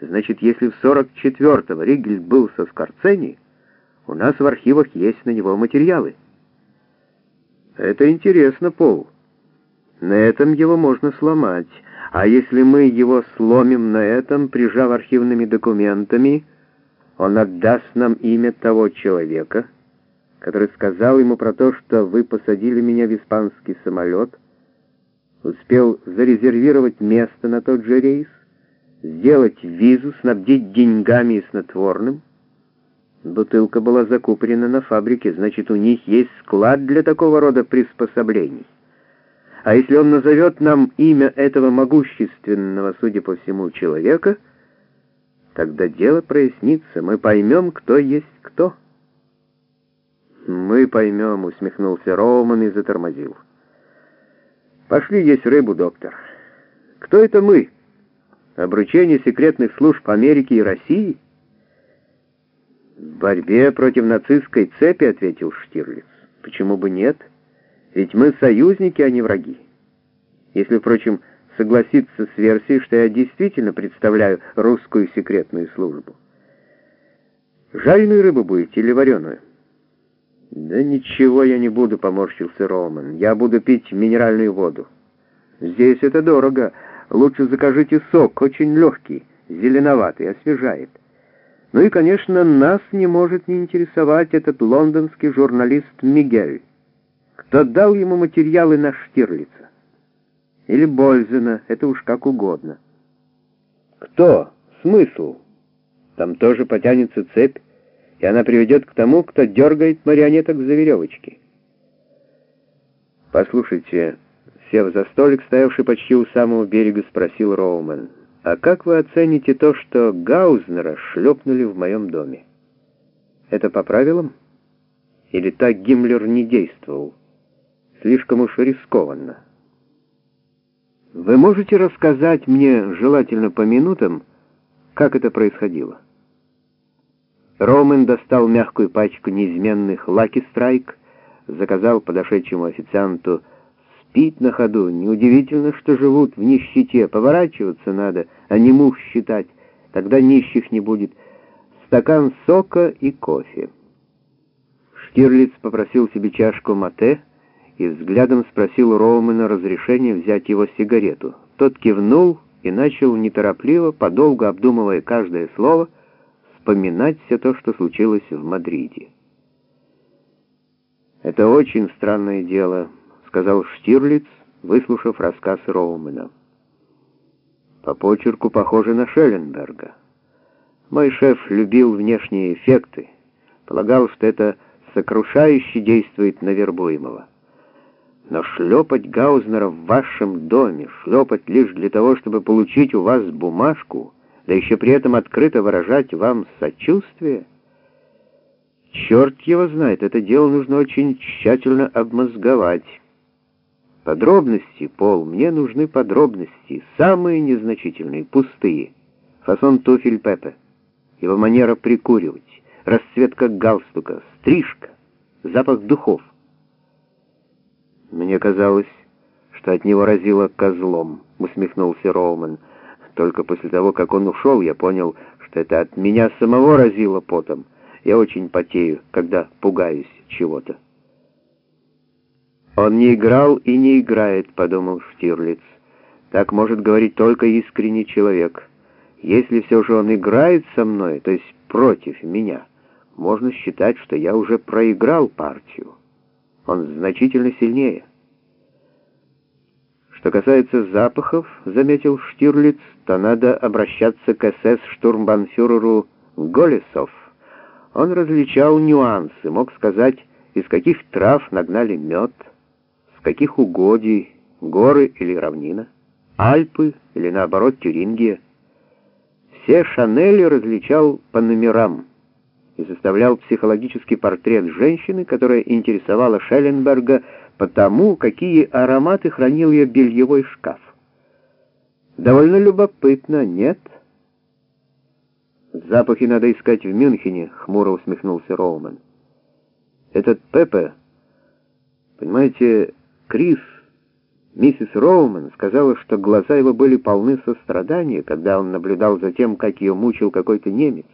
Значит, если в 44-го Ригель был со Скорцени, у нас в архивах есть на него материалы. Это интересно, Пол. На этом его можно сломать. А если мы его сломим на этом, прижав архивными документами, он отдаст нам имя того человека, который сказал ему про то, что вы посадили меня в испанский самолет, успел зарезервировать место на тот же рейс, сделать визу, снабдить деньгами и снотворным. Бутылка была закуплена на фабрике, значит, у них есть склад для такого рода приспособлений. А если он назовет нам имя этого могущественного, судя по всему, человека, тогда дело прояснится, мы поймем, кто есть кто. «Мы поймем», — усмехнулся Роуман и затормозил. «Пошли есть рыбу, доктор. Кто это мы? Обручение секретных служб Америки и России?» «В борьбе против нацистской цепи», — ответил Штирлиц. «Почему бы нет? Ведь мы союзники, а не враги. Если, впрочем, согласиться с версией, что я действительно представляю русскую секретную службу. Жареную рыбу будете или вареную?» «Да ничего я не буду», — поморщился Роман. «Я буду пить минеральную воду». «Здесь это дорого. Лучше закажите сок, очень легкий, зеленоватый, освежает». Ну и, конечно, нас не может не интересовать этот лондонский журналист Мигель. Кто дал ему материалы на Штирлица? Или Бользена, это уж как угодно. Кто? Смысл? Там тоже потянется цепь и она приведет к тому, кто дергает марионеток за веревочки. «Послушайте», — сев за столик, стоявший почти у самого берега, спросил Роумен, «а как вы оцените то, что Гаузнера шлепнули в моем доме? Это по правилам? Или так Гиммлер не действовал? Слишком уж рискованно». «Вы можете рассказать мне, желательно по минутам, как это происходило?» Роман достал мягкую пачку неизменных «Лаки Страйк», заказал подошедшему официанту «Спить на ходу, неудивительно, что живут в нищете, поворачиваться надо, а не мух считать, тогда нищих не будет, стакан сока и кофе». Штирлиц попросил себе чашку мате и взглядом спросил Роумана разрешения взять его сигарету. Тот кивнул и начал неторопливо, подолгу обдумывая каждое слово, вспоминать все то, что случилось в Мадриде. «Это очень странное дело», — сказал Штирлиц, выслушав рассказ Роумена. «По почерку похоже на Шелленберга. Мой шеф любил внешние эффекты, полагал, что это сокрушающе действует на вербуемого. Но шлепать Гаузнера в вашем доме, шлепать лишь для того, чтобы получить у вас бумажку — да еще при этом открыто выражать вам сочувствие? Черт его знает, это дело нужно очень тщательно обмозговать. Подробности, Пол, мне нужны подробности, самые незначительные, пустые. Фасон туфель Пепе, его манера прикуривать, расцветка галстука, стрижка, запах духов. Мне казалось, что от него разило козлом, усмехнулся Роуман. Только после того, как он ушел, я понял, что это от меня самого разило потом. Я очень потею, когда пугаюсь чего-то. «Он не играл и не играет», — подумал Штирлиц. «Так может говорить только искренний человек. Если все же он играет со мной, то есть против меня, можно считать, что я уже проиграл партию. Он значительно сильнее». Что касается запахов, заметил Штирлиц, то надо обращаться к СС-штурмбанфюреру Голесов. Он различал нюансы, мог сказать, из каких трав нагнали мед, каких угодий, горы или равнина, Альпы или, наоборот, Тюрингия. Все Шанели различал по номерам и составлял психологический портрет женщины, которая интересовала Шелленберга потому, какие ароматы хранил ее бельевой шкаф. Довольно любопытно, нет? Запахи надо искать в Мюнхене, хмуро усмехнулся Роуман. Этот Пепе, понимаете, Крис, Миссис Роуман сказала, что глаза его были полны сострадания, когда он наблюдал за тем, как ее мучил какой-то немец.